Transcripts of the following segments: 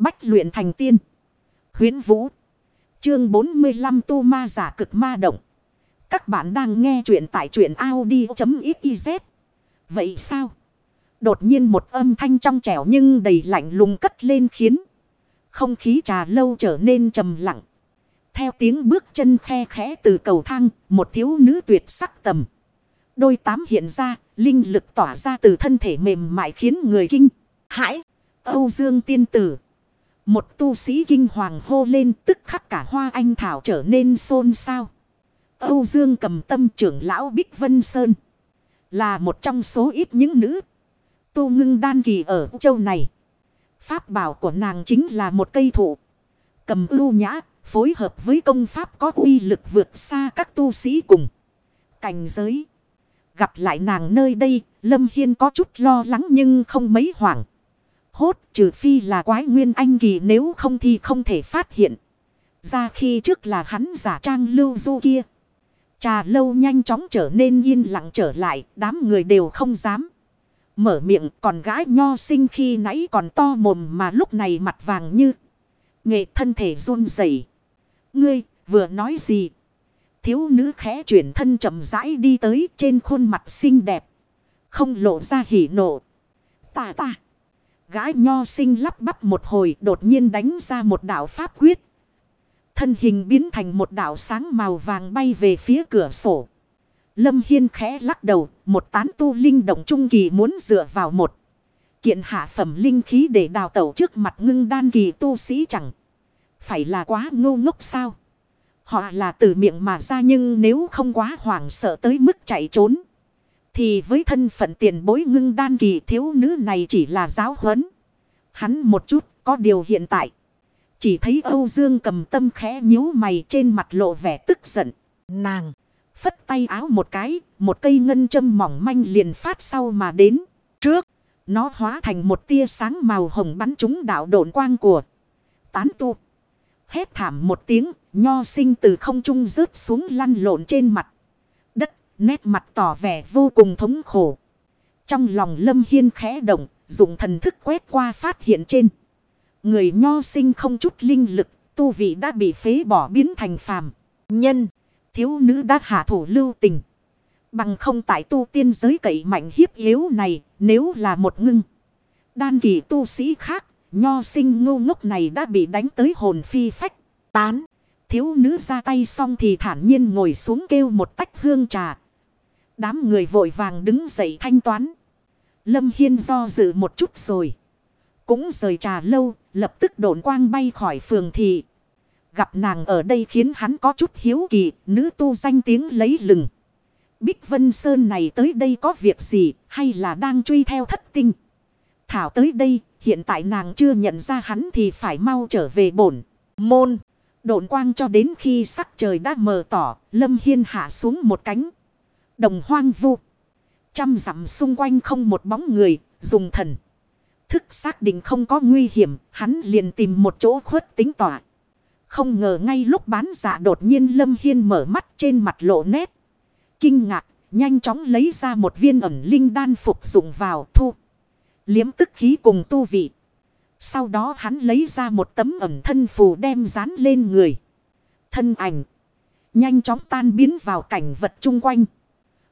Bách luyện thành tiên. Huyến Vũ. Chương 45 Tu Ma Giả Cực Ma Động. Các bạn đang nghe truyện tại truyện Audi.xyz. Vậy sao? Đột nhiên một âm thanh trong trẻo nhưng đầy lạnh lùng cất lên khiến không khí trà lâu trở nên trầm lặng. Theo tiếng bước chân khe khẽ từ cầu thang, một thiếu nữ tuyệt sắc tầm. Đôi tám hiện ra, linh lực tỏa ra từ thân thể mềm mại khiến người kinh. Hãi! Âu Dương tiên tử. Một tu sĩ kinh hoàng hô lên tức khắc cả hoa anh thảo trở nên xôn xao. Âu Dương cầm tâm trưởng lão Bích Vân Sơn. Là một trong số ít những nữ. Tu ngưng đan kỳ ở châu này. Pháp bảo của nàng chính là một cây thụ. Cầm ưu nhã, phối hợp với công pháp có uy lực vượt xa các tu sĩ cùng. Cảnh giới. Gặp lại nàng nơi đây, Lâm Hiên có chút lo lắng nhưng không mấy hoảng. Hốt trừ phi là quái nguyên anh kỳ nếu không thì không thể phát hiện. Ra khi trước là hắn giả trang lưu du kia. Trà lâu nhanh chóng trở nên yên lặng trở lại, đám người đều không dám. Mở miệng còn gái nho sinh khi nãy còn to mồm mà lúc này mặt vàng như. Nghệ thân thể run rẩy Ngươi vừa nói gì? Thiếu nữ khẽ chuyển thân chậm rãi đi tới trên khuôn mặt xinh đẹp. Không lộ ra hỉ nộ. Tà ta. Gái nho sinh lắp bắp một hồi đột nhiên đánh ra một đạo pháp quyết. Thân hình biến thành một đạo sáng màu vàng bay về phía cửa sổ. Lâm Hiên khẽ lắc đầu, một tán tu linh động trung kỳ muốn dựa vào một. Kiện hạ phẩm linh khí để đào tẩu trước mặt ngưng đan kỳ tu sĩ chẳng. Phải là quá ngu ngốc sao? Họ là từ miệng mà ra nhưng nếu không quá hoảng sợ tới mức chạy trốn. Thì với thân phận tiền bối ngưng đan kỳ thiếu nữ này chỉ là giáo huấn. Hắn một chút có điều hiện tại. Chỉ thấy Âu Dương cầm tâm khẽ nhíu mày trên mặt lộ vẻ tức giận. Nàng phất tay áo một cái, một cây ngân châm mỏng manh liền phát sau mà đến. Trước, nó hóa thành một tia sáng màu hồng bắn trúng đạo độn quang của tán tu. Hét thảm một tiếng, nho sinh từ không trung rớt xuống lăn lộn trên mặt. Nét mặt tỏ vẻ vô cùng thống khổ. Trong lòng lâm hiên khẽ động, dùng thần thức quét qua phát hiện trên. Người nho sinh không chút linh lực, tu vị đã bị phế bỏ biến thành phàm. Nhân, thiếu nữ đã hạ thủ lưu tình. Bằng không tại tu tiên giới cậy mạnh hiếp yếu này, nếu là một ngưng. Đan kỳ tu sĩ khác, nho sinh ngu ngốc này đã bị đánh tới hồn phi phách, tán. Thiếu nữ ra tay xong thì thản nhiên ngồi xuống kêu một tách hương trà. Đám người vội vàng đứng dậy thanh toán. Lâm Hiên do dự một chút rồi. Cũng rời trà lâu, lập tức độn quang bay khỏi phường thị. Gặp nàng ở đây khiến hắn có chút hiếu kỳ, nữ tu danh tiếng lấy lừng. Bích Vân Sơn này tới đây có việc gì, hay là đang truy theo thất tinh? Thảo tới đây, hiện tại nàng chưa nhận ra hắn thì phải mau trở về bổn. Môn, độn quang cho đến khi sắc trời đã mờ tỏ, Lâm Hiên hạ xuống một cánh. Đồng hoang vu. Trăm dặm xung quanh không một bóng người, dùng thần. Thức xác định không có nguy hiểm, hắn liền tìm một chỗ khuất tính tỏa. Không ngờ ngay lúc bán giả đột nhiên Lâm Hiên mở mắt trên mặt lộ nét. Kinh ngạc, nhanh chóng lấy ra một viên ẩn linh đan phục dụng vào thu. Liếm tức khí cùng tu vị. Sau đó hắn lấy ra một tấm ẩn thân phù đem dán lên người. Thân ảnh. Nhanh chóng tan biến vào cảnh vật chung quanh.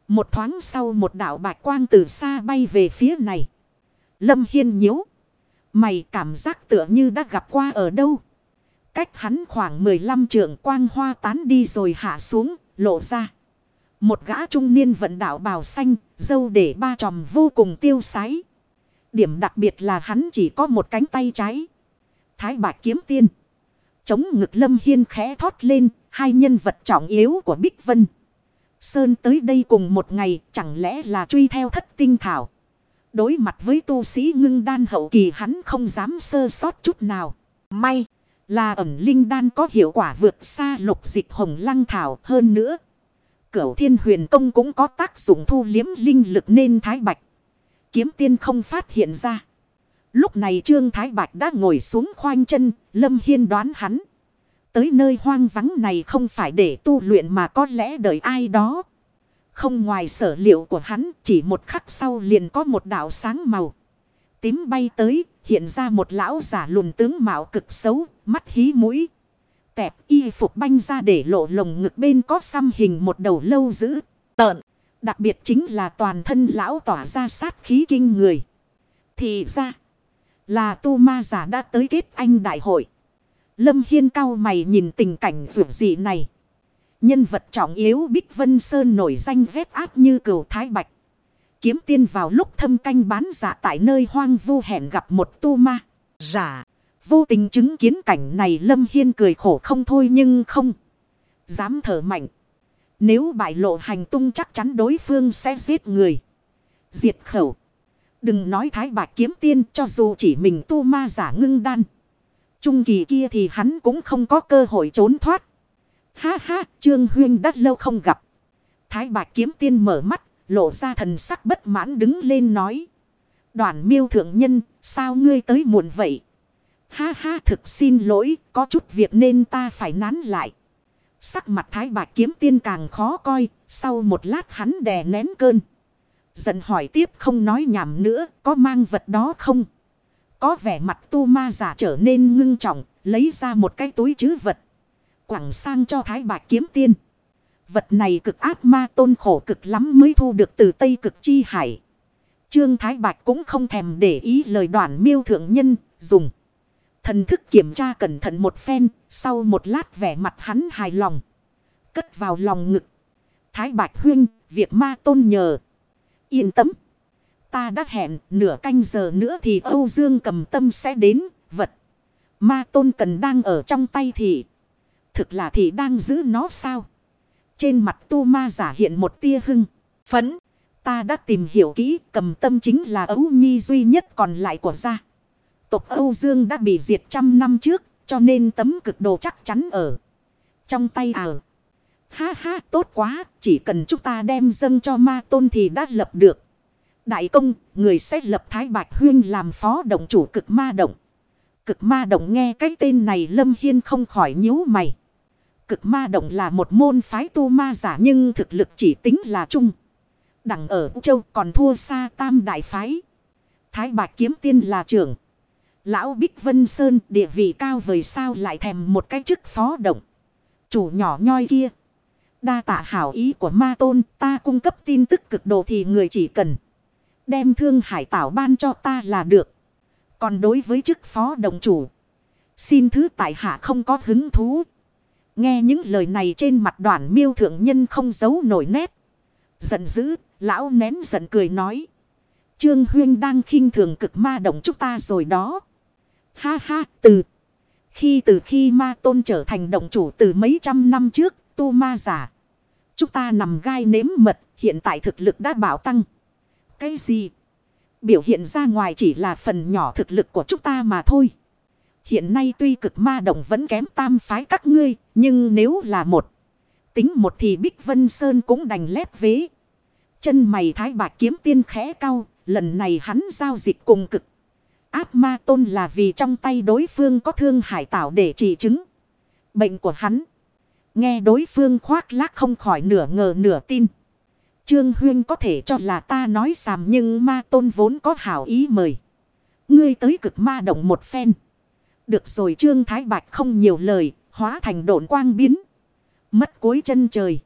Một thoáng sau một đạo bạch quang từ xa bay về phía này. Lâm Hiên nhíu. Mày cảm giác tựa như đã gặp qua ở đâu. Cách hắn khoảng 15 trượng quang hoa tán đi rồi hạ xuống, lộ ra. Một gã trung niên vận đạo bào xanh, dâu để ba tròm vô cùng tiêu sái. Điểm đặc biệt là hắn chỉ có một cánh tay trái. Thái bạch kiếm tiên. Chống ngực lâm hiên khẽ thoát lên, hai nhân vật trọng yếu của Bích Vân. Sơn tới đây cùng một ngày, chẳng lẽ là truy theo thất tinh thảo. Đối mặt với tu sĩ ngưng đan hậu kỳ hắn không dám sơ sót chút nào. May! Là ẩm linh đan có hiệu quả vượt xa lục dịch hồng lăng thảo hơn nữa. Cửu thiên huyền công cũng có tác dụng thu liếm linh lực nên thái bạch. Kiếm tiên không phát hiện ra. Lúc này Trương Thái Bạch đã ngồi xuống khoanh chân, Lâm Hiên đoán hắn. Tới nơi hoang vắng này không phải để tu luyện mà có lẽ đợi ai đó. Không ngoài sở liệu của hắn, chỉ một khắc sau liền có một đạo sáng màu. Tím bay tới, Hiện ra một lão giả lùn tướng mạo cực xấu, mắt hí mũi. Tẹp y phục banh ra để lộ lồng ngực bên có xăm hình một đầu lâu dữ, tợn. Đặc biệt chính là toàn thân lão tỏa ra sát khí kinh người. Thì ra là tu ma giả đã tới kết anh đại hội. Lâm Hiên cao mày nhìn tình cảnh rủi dị này. Nhân vật trọng yếu Bích Vân Sơn nổi danh vết áp như cửu Thái Bạch. Kiếm tiên vào lúc thâm canh bán giả tại nơi hoang vu hẹn gặp một tu ma. Giả. Vô tình chứng kiến cảnh này Lâm Hiên cười khổ không thôi nhưng không. Dám thở mạnh. Nếu bại lộ hành tung chắc chắn đối phương sẽ giết người. Diệt khẩu. Đừng nói thái bạch kiếm tiên cho dù chỉ mình tu ma giả ngưng đan. Trung kỳ kia thì hắn cũng không có cơ hội trốn thoát. Ha ha, Trương Huyên đã lâu không gặp. Thái bạch kiếm tiên mở mắt, lộ ra thần sắc bất mãn đứng lên nói. Đoàn miêu thượng nhân, sao ngươi tới muộn vậy? Ha ha thực xin lỗi, có chút việc nên ta phải nán lại. Sắc mặt thái bạch kiếm tiên càng khó coi, sau một lát hắn đè nén cơn. Giận hỏi tiếp không nói nhảm nữa, có mang vật đó không? Có vẻ mặt tu ma giả trở nên ngưng trọng, lấy ra một cái túi chứ vật. Quảng sang cho thái bạch kiếm tiên. Vật này cực ác ma tôn khổ cực lắm mới thu được từ Tây cực chi hải. Trương Thái Bạch cũng không thèm để ý lời đoạn miêu thượng nhân, dùng. Thần thức kiểm tra cẩn thận một phen, sau một lát vẻ mặt hắn hài lòng. Cất vào lòng ngực. Thái Bạch Huyên, việc ma tôn nhờ. Yên tâm. Ta đã hẹn nửa canh giờ nữa thì Âu Dương cầm tâm sẽ đến, vật. Ma tôn cần đang ở trong tay thì. Thực là thì đang giữ nó sao? Trên mặt tu ma giả hiện một tia hưng. Phấn. Ta đã tìm hiểu kỹ cầm tâm chính là ấu nhi duy nhất còn lại của gia. Tộc Âu Dương đã bị diệt trăm năm trước. Cho nên tấm cực đồ chắc chắn ở. Trong tay ảo. Ha ha tốt quá. Chỉ cần chúng ta đem dâng cho ma tôn thì đã lập được. Đại công. Người sẽ lập Thái Bạch Huyên làm phó động chủ cực ma động. Cực ma động nghe cái tên này Lâm Hiên không khỏi nhíu mày. Cực ma động là một môn phái tu ma giả nhưng thực lực chỉ tính là chung. Đẳng ở châu còn thua xa tam đại phái. Thái bạch kiếm tiên là trưởng. Lão Bích Vân Sơn, địa vị cao vời sao lại thèm một cái chức phó động. Chủ nhỏ nhoi kia. Đa tạ hảo ý của ma tôn, ta cung cấp tin tức cực độ thì người chỉ cần. Đem thương hải tảo ban cho ta là được. Còn đối với chức phó đồng chủ. Xin thứ tại hạ không có hứng thú. Nghe những lời này trên mặt đoàn miêu thượng nhân không giấu nổi nét. Giận dữ, lão nén giận cười nói. Trương Huyên đang khinh thường cực ma động chúng ta rồi đó. Ha ha, từ. Khi từ khi ma tôn trở thành động chủ từ mấy trăm năm trước, tu ma giả. Chúng ta nằm gai nếm mật, hiện tại thực lực đã bảo tăng. Cái gì? Biểu hiện ra ngoài chỉ là phần nhỏ thực lực của chúng ta mà thôi. Hiện nay tuy cực ma động vẫn kém tam phái các ngươi, nhưng nếu là một, tính một thì Bích Vân Sơn cũng đành lép vế. Chân mày thái bạc kiếm tiên khẽ cao, lần này hắn giao dịch cùng cực. Áp ma tôn là vì trong tay đối phương có thương hải tảo để trị chứng. Bệnh của hắn. Nghe đối phương khoác lác không khỏi nửa ngờ nửa tin. Trương Huyên có thể cho là ta nói xàm nhưng ma tôn vốn có hảo ý mời. Ngươi tới cực ma động một phen. Được rồi Trương Thái Bạch không nhiều lời, hóa thành độn quang biến. Mất cuối chân trời.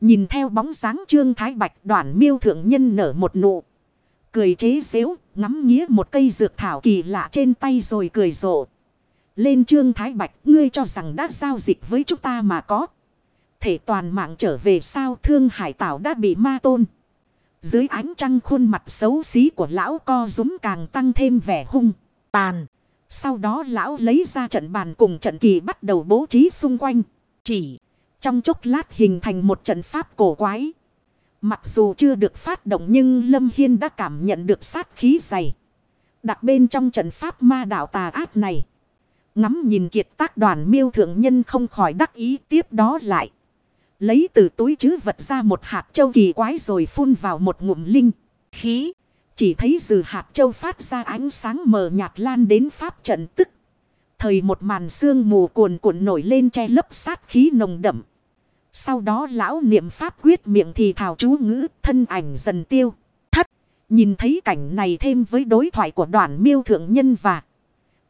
Nhìn theo bóng sáng Trương Thái Bạch đoạn miêu thượng nhân nở một nụ. Cười chế xếu, ngắm nghía một cây dược thảo kỳ lạ trên tay rồi cười rộ. Lên Trương Thái Bạch, ngươi cho rằng đã giao dịch với chúng ta mà có. Thể toàn mạng trở về sao thương hải tảo đã bị ma tôn. Dưới ánh trăng khuôn mặt xấu xí của lão co rúm càng tăng thêm vẻ hung, tàn. Sau đó lão lấy ra trận bàn cùng trận kỳ bắt đầu bố trí xung quanh. Chỉ trong chốc lát hình thành một trận pháp cổ quái. Mặc dù chưa được phát động nhưng Lâm Hiên đã cảm nhận được sát khí dày. Đặt bên trong trận pháp ma đạo tà ác này. Ngắm nhìn kiệt tác đoàn miêu thượng nhân không khỏi đắc ý tiếp đó lại. Lấy từ túi chứ vật ra một hạt châu kỳ quái rồi phun vào một ngụm linh. Khí. Chỉ thấy từ hạt châu phát ra ánh sáng mờ nhạt lan đến pháp trận tức. Thời một màn sương mù cuồn cuộn nổi lên che lấp sát khí nồng đậm. Sau đó lão niệm pháp quyết miệng thì thảo chú ngữ thân ảnh dần tiêu. Thất. Nhìn thấy cảnh này thêm với đối thoại của đoàn miêu thượng nhân và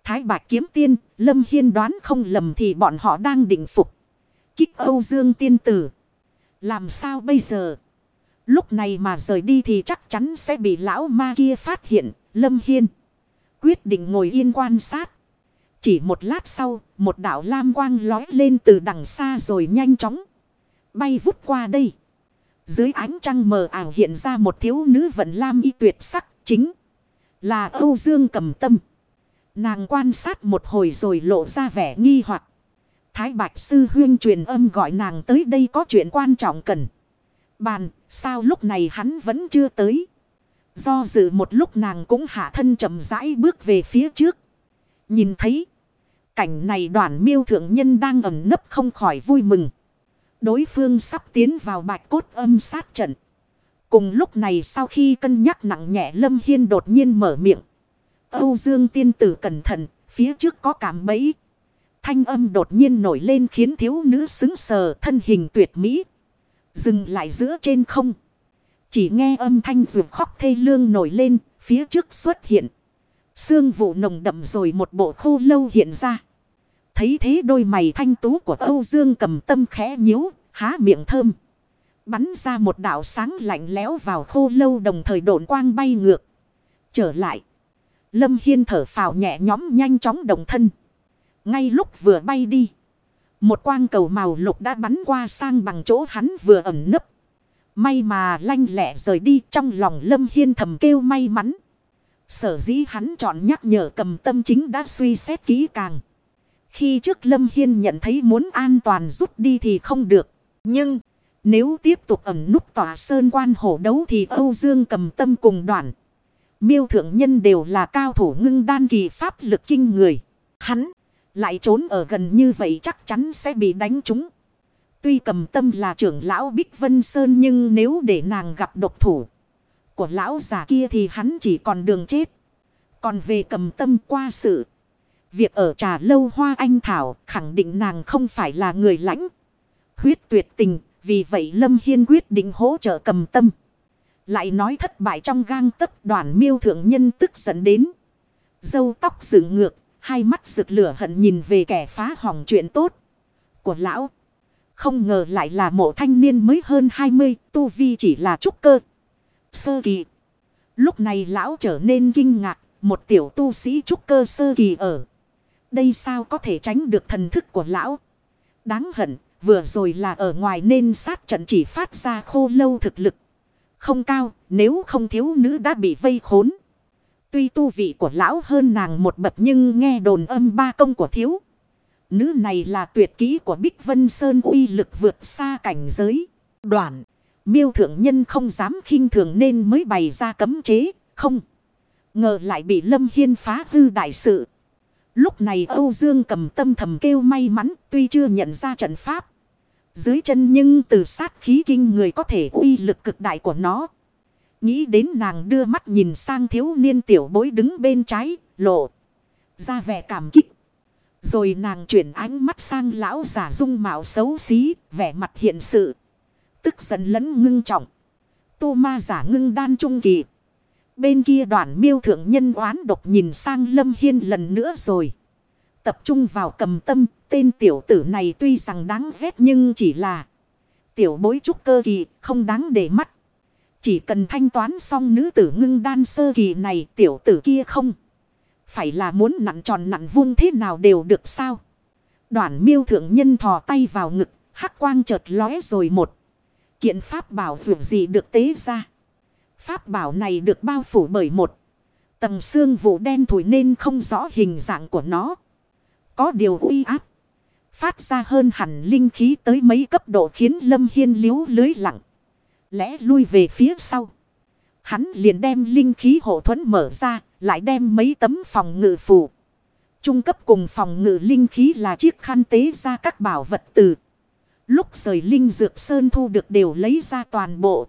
Thái Bạch Kiếm Tiên, Lâm Hiên đoán không lầm thì bọn họ đang định phục. Kích Âu Dương Tiên Tử. Làm sao bây giờ? Lúc này mà rời đi thì chắc chắn sẽ bị lão ma kia phát hiện. Lâm Hiên quyết định ngồi yên quan sát. Chỉ một lát sau, một đạo lam quang lói lên từ đằng xa rồi nhanh chóng. Bay vút qua đây. Dưới ánh trăng mờ ảo hiện ra một thiếu nữ vận lam y tuyệt sắc chính là Âu Dương cầm tâm. Nàng quan sát một hồi rồi lộ ra vẻ nghi hoặc. Thái Bạch Sư Huyên truyền âm gọi nàng tới đây có chuyện quan trọng cần. Bàn, sao lúc này hắn vẫn chưa tới. Do dự một lúc nàng cũng hạ thân chậm rãi bước về phía trước. Nhìn thấy. Cảnh này đoàn miêu thượng nhân đang ẩn nấp không khỏi vui mừng. Đối phương sắp tiến vào bạch cốt âm sát trận. Cùng lúc này sau khi cân nhắc nặng nhẹ Lâm Hiên đột nhiên mở miệng. Âu Dương tiên tử cẩn thận, phía trước có cảm bẫy. Thanh âm đột nhiên nổi lên khiến thiếu nữ xứng sờ thân hình tuyệt mỹ. Dừng lại giữa trên không. Chỉ nghe âm thanh ruột khóc thê lương nổi lên, phía trước xuất hiện. Sương vụ nồng đậm rồi một bộ khô lâu hiện ra. Thấy thế đôi mày thanh tú của Âu Dương cầm tâm khẽ nhíu, há miệng thơm. Bắn ra một đạo sáng lạnh lẽo vào khô lâu đồng thời độn quang bay ngược. Trở lại. Lâm Hiên thở phào nhẹ nhõm nhanh chóng đồng thân. Ngay lúc vừa bay đi. Một quang cầu màu lục đã bắn qua sang bằng chỗ hắn vừa ẩn nấp. May mà lanh lẹ rời đi trong lòng Lâm Hiên thầm kêu may mắn. Sở dĩ hắn chọn nhắc nhở cầm tâm chính đã suy xét kỹ càng. Khi trước Lâm Hiên nhận thấy muốn an toàn rút đi thì không được. Nhưng, nếu tiếp tục ẩn núp tỏa sơn quan hổ đấu thì Âu Dương cầm tâm cùng đoạn. Miêu thượng nhân đều là cao thủ ngưng đan kỳ pháp lực kinh người. Hắn lại trốn ở gần như vậy chắc chắn sẽ bị đánh trúng. Tuy cầm tâm là trưởng lão Bích Vân Sơn nhưng nếu để nàng gặp độc thủ của lão già kia thì hắn chỉ còn đường chết. Còn về cầm tâm qua sự. Việc ở trà lâu hoa anh thảo khẳng định nàng không phải là người lãnh. Huyết tuyệt tình. Vì vậy Lâm Hiên quyết định hỗ trợ cầm tâm. Lại nói thất bại trong gang tấc đoàn miêu thượng nhân tức giận đến. Dâu tóc dựng ngược. Hai mắt rực lửa hận nhìn về kẻ phá hỏng chuyện tốt. Của lão. Không ngờ lại là mộ thanh niên mới hơn 20. Tu vi chỉ là trúc cơ. Sơ kỳ. Lúc này lão trở nên kinh ngạc. Một tiểu tu sĩ trúc cơ sơ kỳ ở. Đây sao có thể tránh được thần thức của lão. Đáng hận. Vừa rồi là ở ngoài nên sát trận chỉ phát ra khô lâu thực lực. Không cao. Nếu không thiếu nữ đã bị vây khốn. Tuy tu vị của lão hơn nàng một bậc nhưng nghe đồn âm ba công của thiếu. Nữ này là tuyệt kỹ của Bích Vân Sơn uy lực vượt xa cảnh giới. Đoạn. Miêu thượng nhân không dám khinh thường nên mới bày ra cấm chế. Không. Ngờ lại bị Lâm Hiên phá hư đại sự. Lúc này Âu Dương cầm tâm thầm kêu may mắn, tuy chưa nhận ra trận pháp. Dưới chân nhưng từ sát khí kinh người có thể uy lực cực đại của nó. Nghĩ đến nàng đưa mắt nhìn sang thiếu niên tiểu bối đứng bên trái, lộ. Ra vẻ cảm kích. Rồi nàng chuyển ánh mắt sang lão giả dung mạo xấu xí, vẻ mặt hiện sự. Tức giận lẫn ngưng trọng. Tu ma giả ngưng đan trung kỳ. Bên kia đoàn miêu thượng nhân oán độc nhìn sang Lâm Hiên lần nữa rồi. Tập trung vào cầm tâm, tên tiểu tử này tuy rằng đáng ghét nhưng chỉ là tiểu bối trúc cơ kỳ, không đáng để mắt. Chỉ cần thanh toán xong nữ tử ngưng đan sơ kỳ này tiểu tử kia không. Phải là muốn nặn tròn nặn vuông thế nào đều được sao. Đoạn miêu thượng nhân thò tay vào ngực, hắc quang chợt lóe rồi một. Kiện pháp bảo vượt gì được tế ra. Pháp bảo này được bao phủ bởi một. Tầng xương vụ đen thủi nên không rõ hình dạng của nó. Có điều uy áp. Phát ra hơn hẳn linh khí tới mấy cấp độ khiến Lâm Hiên liếu lưới lặng lẽ lui về phía sau. Hắn liền đem linh khí hộ thuẫn mở ra, lại đem mấy tấm phòng ngự phủ Trung cấp cùng phòng ngự linh khí là chiếc khăn tế ra các bảo vật từ. Lúc rời linh dược sơn thu được đều lấy ra toàn bộ.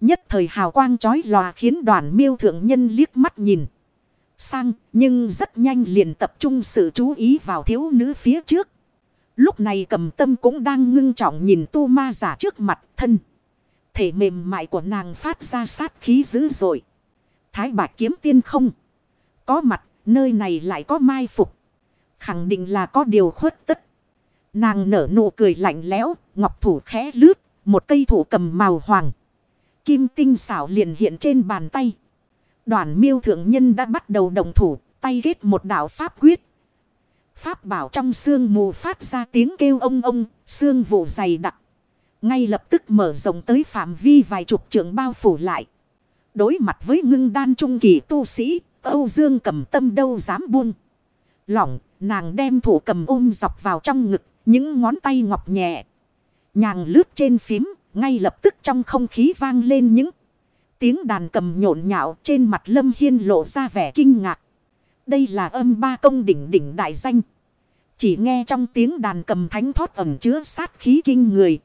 Nhất thời hào quang chói lòa khiến đoàn miêu thượng nhân liếc mắt nhìn. Sang nhưng rất nhanh liền tập trung sự chú ý vào thiếu nữ phía trước. Lúc này cầm tâm cũng đang ngưng trọng nhìn tu ma giả trước mặt thân thể mềm mại của nàng phát ra sát khí dữ dội. Thái bạch kiếm tiên không. Có mặt, nơi này lại có mai phục. Khẳng định là có điều khuất tất. Nàng nở nụ cười lạnh lẽo, ngọc thủ khẽ lướt, một cây thủ cầm màu hoàng. Kim tinh xảo liền hiện trên bàn tay. Đoàn miêu thượng nhân đã bắt đầu đồng thủ, tay ghét một đạo pháp quyết. Pháp bảo trong xương mù phát ra tiếng kêu ông ông, xương vụ dày đặc. Ngay lập tức mở rộng tới phạm vi vài chục trường bao phủ lại. Đối mặt với ngưng đan trung kỳ tu sĩ, Âu Dương cầm tâm đâu dám buông. Lỏng, nàng đem thủ cầm ôm dọc vào trong ngực, những ngón tay ngọc nhẹ. Nhàng lướt trên phím, ngay lập tức trong không khí vang lên những tiếng đàn cầm nhộn nhạo trên mặt Lâm Hiên lộ ra vẻ kinh ngạc. Đây là âm ba công đỉnh đỉnh đại danh. Chỉ nghe trong tiếng đàn cầm thánh thoát ẩm chứa sát khí kinh người.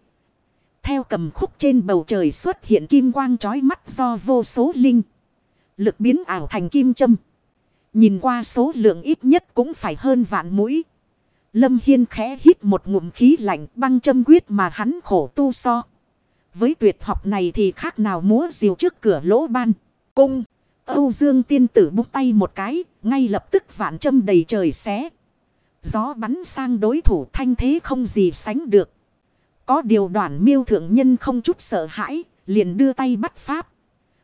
Theo cầm khúc trên bầu trời xuất hiện kim quang trói mắt do vô số linh. Lực biến ảo thành kim châm. Nhìn qua số lượng ít nhất cũng phải hơn vạn mũi. Lâm Hiên khẽ hít một ngụm khí lạnh băng châm quyết mà hắn khổ tu so. Với tuyệt học này thì khác nào múa diều trước cửa lỗ ban. Cung. Âu Dương tiên tử búng tay một cái. Ngay lập tức vạn châm đầy trời xé. Gió bắn sang đối thủ thanh thế không gì sánh được. Có điều đoàn miêu thượng nhân không chút sợ hãi. Liền đưa tay bắt pháp.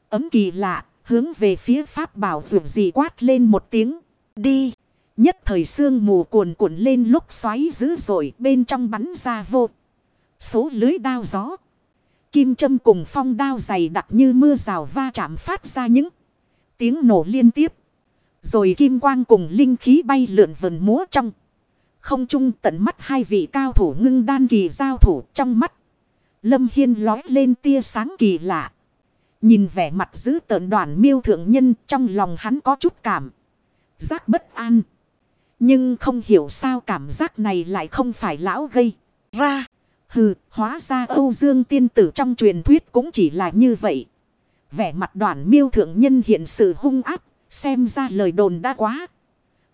Ấm kỳ lạ. Hướng về phía pháp bảo dù gì quát lên một tiếng. Đi. Nhất thời sương mù cuồn cuộn lên lúc xoáy dữ dội bên trong bắn ra vô. Số lưới đao gió. Kim châm cùng phong đao dày đặc như mưa rào va chạm phát ra những tiếng nổ liên tiếp. Rồi kim quang cùng linh khí bay lượn vần múa trong. Không trung tận mắt hai vị cao thủ ngưng đan kỳ giao thủ trong mắt. Lâm Hiên lói lên tia sáng kỳ lạ. Nhìn vẻ mặt giữ tợn đoàn miêu thượng nhân trong lòng hắn có chút cảm. Giác bất an. Nhưng không hiểu sao cảm giác này lại không phải lão gây ra. Hừ, hóa ra Âu Dương tiên tử trong truyền thuyết cũng chỉ là như vậy. Vẻ mặt đoàn miêu thượng nhân hiện sự hung áp, xem ra lời đồn đã quá.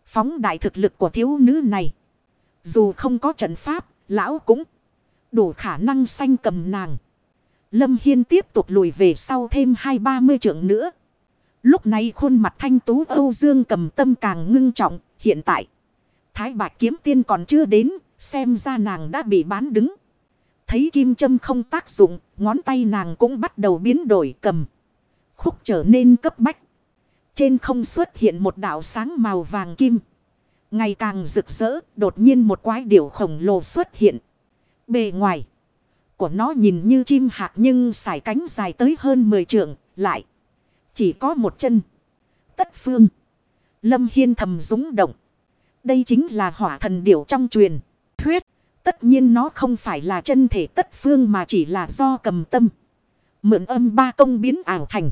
Phóng đại thực lực của thiếu nữ này. Dù không có trận pháp, lão cũng đủ khả năng sanh cầm nàng. Lâm Hiên tiếp tục lùi về sau thêm hai ba mươi trượng nữa. Lúc này khuôn mặt thanh tú Âu Dương cầm tâm càng ngưng trọng, hiện tại. Thái bạch kiếm tiên còn chưa đến, xem ra nàng đã bị bán đứng. Thấy kim châm không tác dụng, ngón tay nàng cũng bắt đầu biến đổi cầm. Khúc trở nên cấp bách. Trên không xuất hiện một đảo sáng màu vàng kim. Ngày càng rực rỡ, đột nhiên một quái điểu khổng lồ xuất hiện. Bề ngoài của nó nhìn như chim hạc nhưng sải cánh dài tới hơn 10 trượng, lại chỉ có một chân. Tất phương. Lâm Hiên thầm rúng động. Đây chính là hỏa thần điểu trong truyền. Thuyết. Tất nhiên nó không phải là chân thể tất phương mà chỉ là do cầm tâm. Mượn âm ba công biến ảo thành.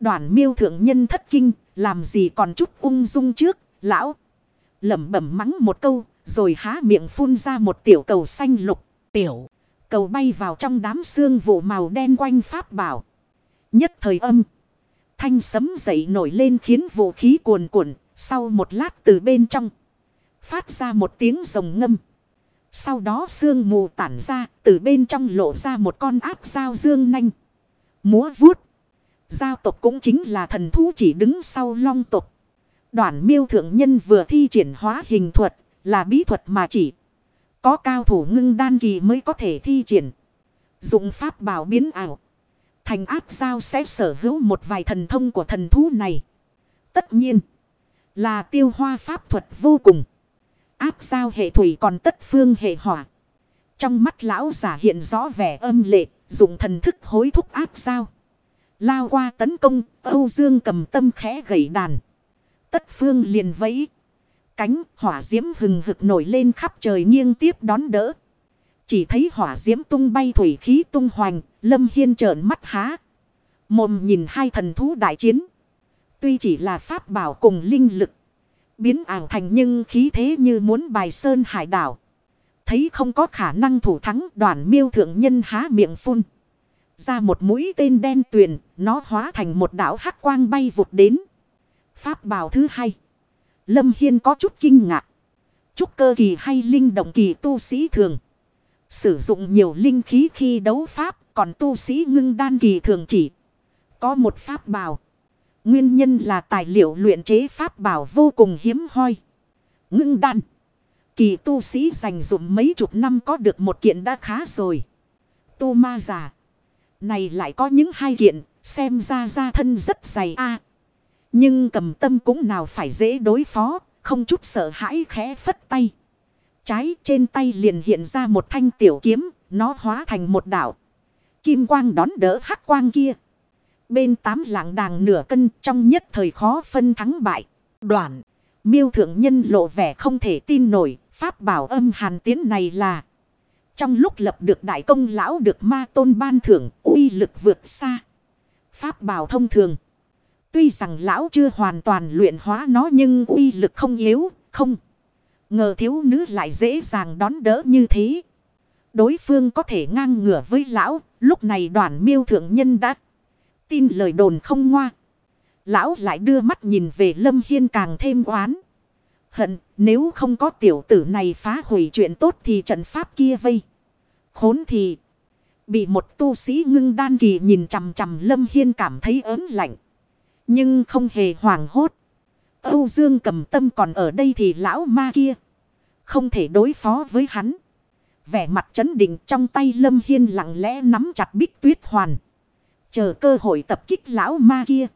Đoàn miêu thượng nhân thất kinh. Làm gì còn chút ung dung trước. Lão lẩm bẩm mắng một câu. Rồi há miệng phun ra một tiểu cầu xanh lục. Tiểu. Cầu bay vào trong đám xương vụ màu đen quanh pháp bảo. Nhất thời âm. Thanh sấm dậy nổi lên khiến vũ khí cuồn cuộn. Sau một lát từ bên trong. Phát ra một tiếng rồng ngâm. Sau đó sương mù tản ra, từ bên trong lộ ra một con áp sao dương nanh. Múa vuốt. Giao tộc cũng chính là thần thú chỉ đứng sau long tộc. Đoàn miêu thượng nhân vừa thi triển hóa hình thuật, là bí thuật mà chỉ. Có cao thủ ngưng đan kỳ mới có thể thi triển. Dụng pháp bảo biến ảo. Thành áp sao sẽ sở hữu một vài thần thông của thần thú này. Tất nhiên là tiêu hoa pháp thuật vô cùng áp sao hệ thủy còn tất phương hệ hỏa. Trong mắt lão giả hiện rõ vẻ âm lệ, dùng thần thức hối thúc áp sao. Lao qua tấn công, Âu Dương cầm tâm khẽ gãy đàn. Tất phương liền vẫy. Cánh hỏa diễm hừng hực nổi lên khắp trời nghiêng tiếp đón đỡ. Chỉ thấy hỏa diễm tung bay thủy khí tung hoành, lâm hiên trợn mắt há. Mồm nhìn hai thần thú đại chiến. Tuy chỉ là pháp bảo cùng linh lực biến ảo thành nhưng khí thế như muốn bài sơn hải đảo. Thấy không có khả năng thủ thắng đoàn miêu thượng nhân há miệng phun. Ra một mũi tên đen tuyền, nó hóa thành một đảo hắc quang bay vụt đến. Pháp bảo thứ hai. Lâm Hiên có chút kinh ngạc. Trúc cơ kỳ hay linh động kỳ tu sĩ thường. Sử dụng nhiều linh khí khi đấu pháp, còn tu sĩ ngưng đan kỳ thường chỉ. Có một pháp bảo. Nguyên nhân là tài liệu luyện chế pháp bảo vô cùng hiếm hoi. Ngưng đan. Kỳ tu sĩ dành dụng mấy chục năm có được một kiện đã khá rồi. Tu ma giả. Này lại có những hai kiện, xem ra ra thân rất dày a nhưng cầm tâm cũng nào phải dễ đối phó, không chút sợ hãi khẽ phất tay. Trái trên tay liền hiện ra một thanh tiểu kiếm, nó hóa thành một đảo. Kim quang đón đỡ hắc quang kia. Bên tám lạng đàng nửa cân trong nhất thời khó phân thắng bại. Đoạn. Miêu thượng nhân lộ vẻ không thể tin nổi. Pháp bảo âm hàn tiến này là. Trong lúc lập được đại công lão được ma tôn ban thưởng uy lực vượt xa. Pháp bảo thông thường. Tuy rằng lão chưa hoàn toàn luyện hóa nó nhưng uy lực không yếu, không. Ngờ thiếu nữ lại dễ dàng đón đỡ như thế. Đối phương có thể ngang ngửa với lão, lúc này đoàn miêu thượng nhân đã tin lời đồn không ngoa. Lão lại đưa mắt nhìn về Lâm Hiên càng thêm oán. Hận, nếu không có tiểu tử này phá hủy chuyện tốt thì trận pháp kia vây. Khốn thì, bị một tu sĩ ngưng đan kỳ nhìn chằm chằm Lâm Hiên cảm thấy ớn lạnh. Nhưng không hề hoảng hốt. Âu Dương cầm tâm còn ở đây thì lão ma kia. Không thể đối phó với hắn. Vẻ mặt chấn định trong tay Lâm Hiên lặng lẽ nắm chặt bích tuyết hoàn. Chờ cơ hội tập kích lão ma kia.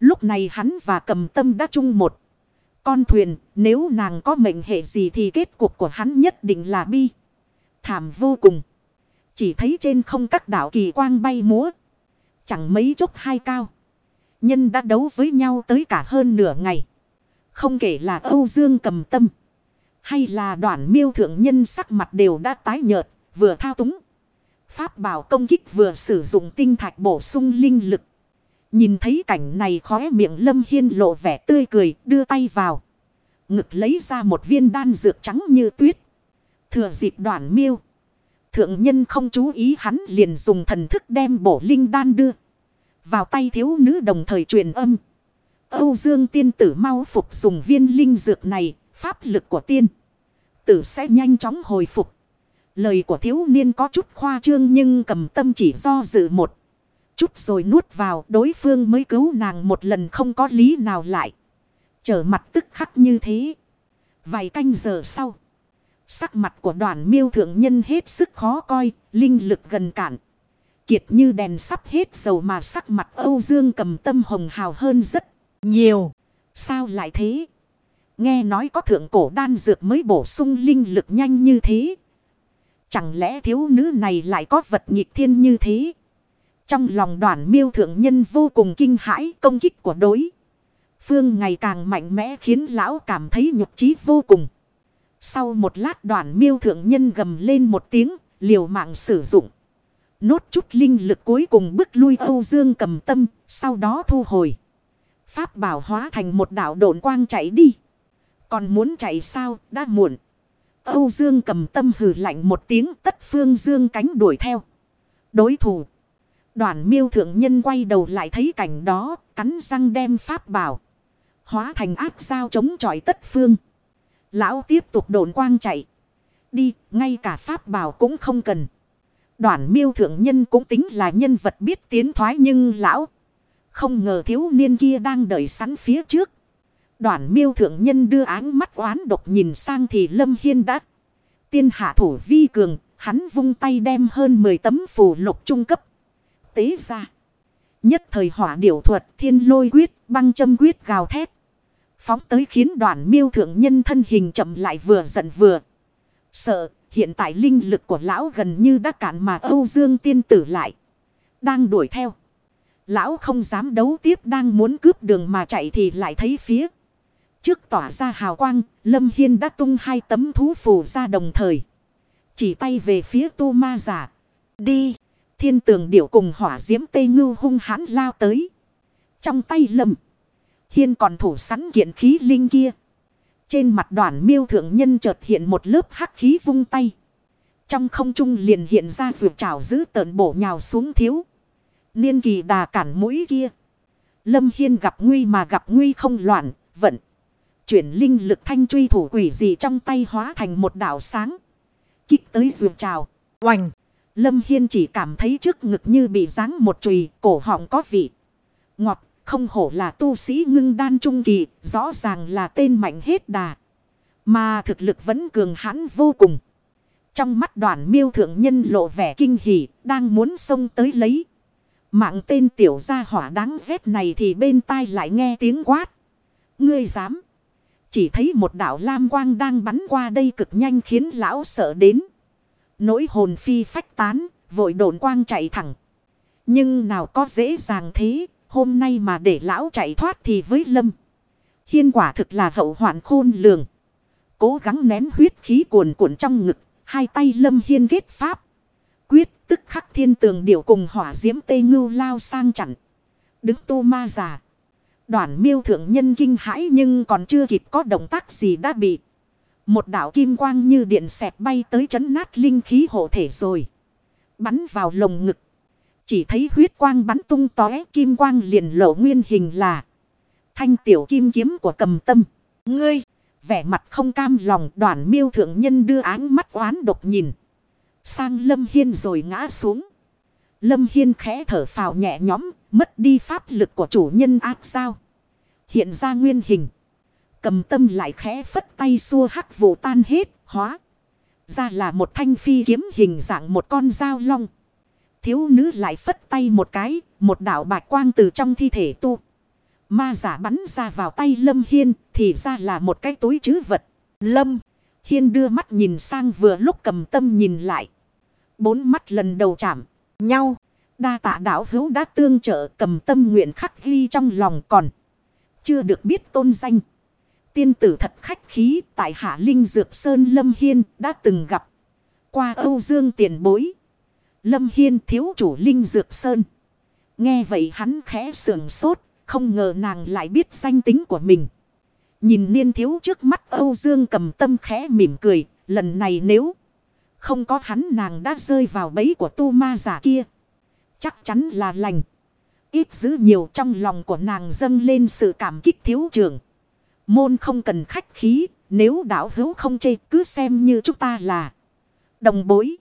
Lúc này hắn và cầm tâm đã chung một. Con thuyền, nếu nàng có mệnh hệ gì thì kết cục của hắn nhất định là bi. Thảm vô cùng. Chỉ thấy trên không các đảo kỳ quang bay múa. Chẳng mấy chốc hai cao. Nhân đã đấu với nhau tới cả hơn nửa ngày. Không kể là Âu Dương cầm tâm. Hay là đoạn miêu thượng nhân sắc mặt đều đã tái nhợt. Vừa thao túng. Pháp bảo công kích vừa sử dụng tinh thạch bổ sung linh lực. Nhìn thấy cảnh này khóe miệng Lâm Hiên lộ vẻ tươi cười, đưa tay vào. Ngực lấy ra một viên đan dược trắng như tuyết. Thừa dịp đoạn miêu. Thượng nhân không chú ý hắn liền dùng thần thức đem bổ linh đan đưa. Vào tay thiếu nữ đồng thời truyền âm. Âu Dương tiên tử mau phục dùng viên linh dược này. Pháp lực của tiên tử sẽ nhanh chóng hồi phục. Lời của thiếu niên có chút khoa trương nhưng cầm tâm chỉ do dự một chút rồi nuốt vào đối phương mới cứu nàng một lần không có lý nào lại. Trở mặt tức khắc như thế. Vài canh giờ sau. Sắc mặt của đoàn miêu thượng nhân hết sức khó coi, linh lực gần cạn. Kiệt như đèn sắp hết dầu mà sắc mặt Âu Dương cầm tâm hồng hào hơn rất nhiều. Sao lại thế? Nghe nói có thượng cổ đan dược mới bổ sung linh lực nhanh như thế. Chẳng lẽ thiếu nữ này lại có vật nghịch thiên như thế? Trong lòng đoàn miêu thượng nhân vô cùng kinh hãi công kích của đối. Phương ngày càng mạnh mẽ khiến lão cảm thấy nhục trí vô cùng. Sau một lát đoàn miêu thượng nhân gầm lên một tiếng, liều mạng sử dụng. Nốt chút linh lực cuối cùng bước lui Âu Dương cầm tâm, sau đó thu hồi. Pháp bảo hóa thành một đảo độn quang chạy đi. Còn muốn chạy sao, đã muộn. Âu Dương cầm tâm hừ lạnh một tiếng tất phương dương cánh đuổi theo. Đối thủ. Đoàn miêu thượng nhân quay đầu lại thấy cảnh đó, cắn răng đem pháp bảo. Hóa thành ác sao chống chọi tất phương. Lão tiếp tục đồn quang chạy. Đi, ngay cả pháp bảo cũng không cần. Đoàn miêu thượng nhân cũng tính là nhân vật biết tiến thoái nhưng lão. Không ngờ thiếu niên kia đang đợi sẵn phía trước. Đoàn miêu thượng nhân đưa áng mắt oán độc nhìn sang thì Lâm Hiên đã. Tiên hạ thủ vi cường, hắn vung tay đem hơn 10 tấm phù lục trung cấp. Tế ra. Nhất thời hỏa điểu thuật thiên lôi quyết băng châm quyết gào thét. Phóng tới khiến đoàn miêu thượng nhân thân hình chậm lại vừa giận vừa. Sợ hiện tại linh lực của lão gần như đã cạn mà Âu Dương tiên tử lại. Đang đuổi theo. Lão không dám đấu tiếp đang muốn cướp đường mà chạy thì lại thấy phía. Trước tỏa ra hào quang, Lâm Hiên đã tung hai tấm thú phù ra đồng thời. Chỉ tay về phía tu ma giả. Đi! Thiên tường điểu cùng hỏa diễm tây ngưu hung hãn lao tới. Trong tay Lâm Hiên còn thủ sẵn kiện khí linh kia. Trên mặt đoàn miêu thượng nhân chợt hiện một lớp hắc khí vung tay. Trong không trung liền hiện ra vượt trào giữ tợn bổ nhào xuống thiếu. Niên kỳ đà cản mũi kia. Lâm Hiên gặp nguy mà gặp nguy không loạn, vận. Chuyển linh lực thanh truy thủ quỷ gì trong tay hóa thành một đảo sáng. Kích tới vượt trào. Oành. Lâm Hiên chỉ cảm thấy trước ngực như bị ráng một chùy cổ họng có vị. Ngọt không hổ là tu sĩ ngưng đan trung kỳ, rõ ràng là tên mạnh hết đà. Mà thực lực vẫn cường hãn vô cùng. Trong mắt đoàn miêu thượng nhân lộ vẻ kinh hỉ, đang muốn xông tới lấy. Mạng tên tiểu gia hỏa đáng ghét này thì bên tai lại nghe tiếng quát. Ngươi dám. Chỉ thấy một đạo lam quang đang bắn qua đây cực nhanh khiến lão sợ đến. Nỗi hồn phi phách tán, vội đồn quang chạy thẳng. Nhưng nào có dễ dàng thế, hôm nay mà để lão chạy thoát thì với lâm. Hiên quả thực là hậu hoạn khôn lường. Cố gắng nén huyết khí cuồn cuộn trong ngực, hai tay lâm hiên ghét pháp. Quyết tức khắc thiên tường điệu cùng hỏa diễm tây ngưu lao sang chặn. Đứng tu ma già. Đoàn miêu thượng nhân kinh hãi nhưng còn chưa kịp có động tác gì đã bị. Một đảo kim quang như điện xẹt bay tới chấn nát linh khí hộ thể rồi. Bắn vào lồng ngực. Chỉ thấy huyết quang bắn tung tóe kim quang liền lộ nguyên hình là. Thanh tiểu kim kiếm của cầm tâm. Ngươi, vẻ mặt không cam lòng đoàn miêu thượng nhân đưa áng mắt oán độc nhìn. Sang lâm hiên rồi ngã xuống. Lâm hiên khẽ thở phào nhẹ nhõm, mất đi pháp lực của chủ nhân ác sao. Hiện ra nguyên hình. Cầm tâm lại khẽ phất tay xua hắc vụ tan hết, hóa. Ra là một thanh phi kiếm hình dạng một con dao long. Thiếu nữ lại phất tay một cái, một đạo bạch quang từ trong thi thể tu. Ma giả bắn ra vào tay Lâm Hiên, thì ra là một cái túi chứ vật. Lâm Hiên đưa mắt nhìn sang vừa lúc cầm tâm nhìn lại. Bốn mắt lần đầu chạm nhau. Đa tạ đạo hữu đã tương trợ cầm tâm nguyện khắc ghi trong lòng còn. Chưa được biết tôn danh. Tiên tử thật khách khí tại Hạ Linh Dược Sơn Lâm Hiên đã từng gặp. Qua Âu Dương tiền bối. Lâm Hiên thiếu chủ Linh Dược Sơn. Nghe vậy hắn khẽ sườn sốt. Không ngờ nàng lại biết danh tính của mình. Nhìn niên thiếu trước mắt Âu Dương cầm tâm khẽ mỉm cười. Lần này nếu không có hắn nàng đã rơi vào bẫy của tu ma giả kia. Chắc chắn là lành. Ít giữ nhiều trong lòng của nàng dâng lên sự cảm kích thiếu trưởng. Môn không cần khách khí. Nếu đảo hữu không chê, cứ xem như chúng ta là đồng bối.